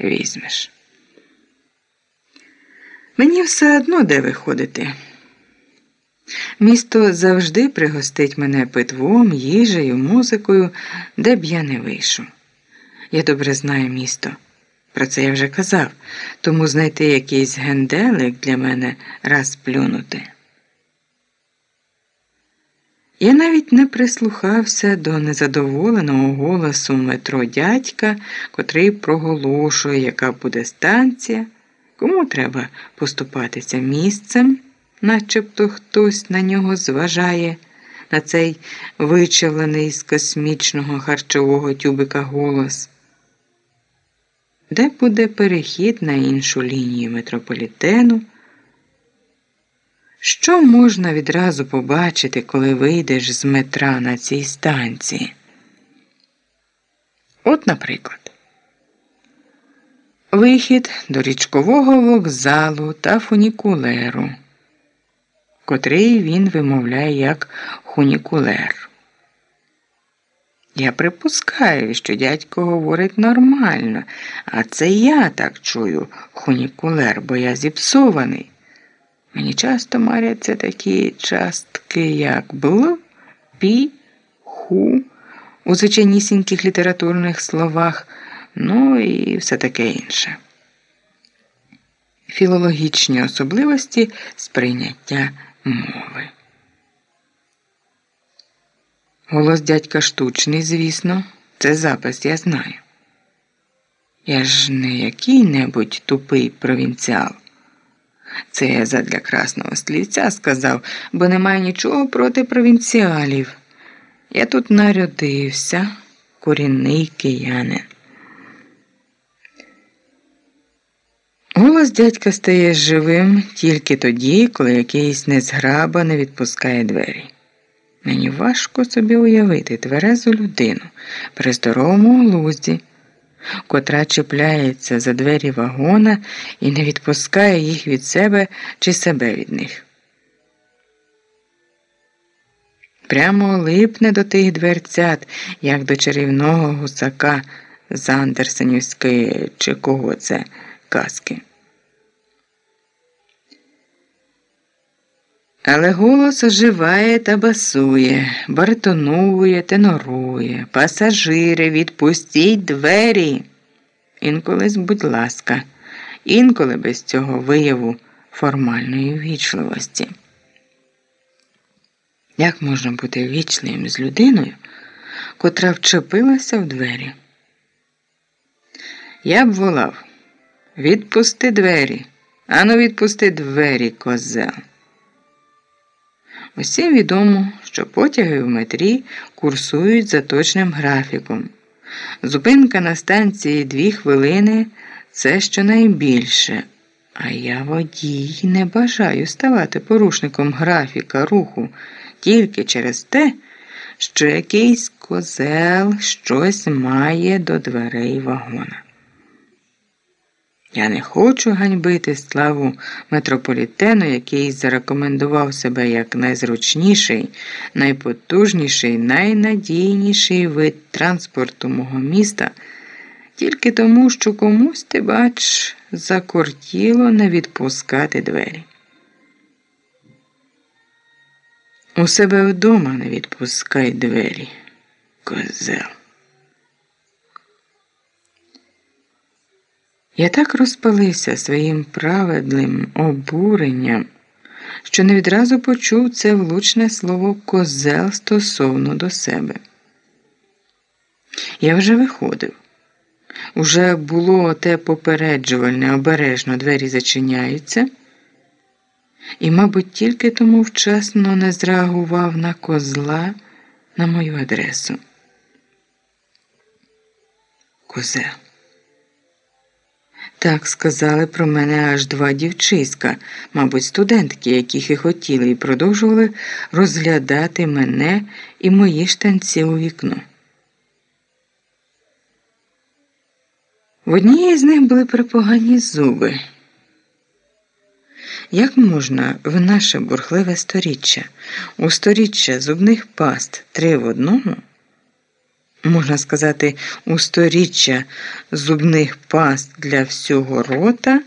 візьмеш. Мені все одно де виходити. Місто завжди пригостить мене питвом, їжею, музикою, де б я не вийшов. Я добре знаю місто. Про це я вже казав, тому знайти якийсь генделик для мене раз плюнути. Я навіть не прислухався до незадоволеного голосу метро дядька, котрий проголошує, яка буде станція, кому треба поступатися місцем, начебто хтось на нього зважає, на цей вичавлений з космічного харчового тюбика голос. Де буде перехід на іншу лінію метрополітену? Що можна відразу побачити, коли вийдеш з метра на цій станції? От, наприклад, вихід до річкового вокзалу та фунікулеру, котрий він вимовляє як хунікулер. Я припускаю, що дядько говорить нормально, а це я так чую хунікулер, бо я зіпсований. Мені часто маряться такі частки, як бл, пі, ху у звичайнісіньких літературних словах, ну і все таке інше. Філологічні особливості сприйняття мови. Голос дядька штучний, звісно, це запис, я знаю. Я ж не який-небудь тупий провінціал. Це я задля красного слівця сказав, бо немає нічого проти провінціалів. Я тут народився, корінний киянин. Голос дядька стає живим тільки тоді, коли якийсь незграба не відпускає двері. Мені важко собі уявити тверезу людину при здоровому глузді котра чіпляється за двері вагона і не відпускає їх від себе чи себе від них. Прямо липне до тих дверцят, як до чарівного гусака з Андерсенівської чи кого це казки. Але голос оживає та басує, баритонує, тенорує, пасажири, відпустіть двері. Інколи, будь ласка, інколи без цього вияву формальної ввічливості. Як можна бути вічним з людиною, котра вчепилася в двері? Я б волав відпусти двері, ану відпусти двері, козел. Усім відомо, що потяги в метрі курсують за точним графіком. Зупинка на станції дві хвилини це щонайбільше. А я водій не бажаю ставати порушником графіка руху тільки через те, що якийсь козел щось має до дверей вагона. Я не хочу ганьбити славу метрополітену, який зарекомендував себе як найзручніший, найпотужніший, найнадійніший вид транспорту мого міста, тільки тому, що комусь ти бач, закортіло не відпускати двері. У себе вдома не відпускай двері, козел. Я так розпалився своїм праведним обуренням, що не відразу почув це влучне слово козел стосовно до себе. Я вже виходив. Уже було те попереджувальне, обережно двері зачиняються, і, мабуть, тільки тому вчасно не зреагував на козла на мою адресу. Козел. Так сказали про мене аж два дівчиська, мабуть, студентки, які хихотіли і продовжували розглядати мене і мої штанці у вікно. В одній з них були припогані зуби. Як можна в наше бурхливе сторіччя, у сторіччя зубних паст три в одному, можна сказати, у сторіччя зубних паст для всього рота.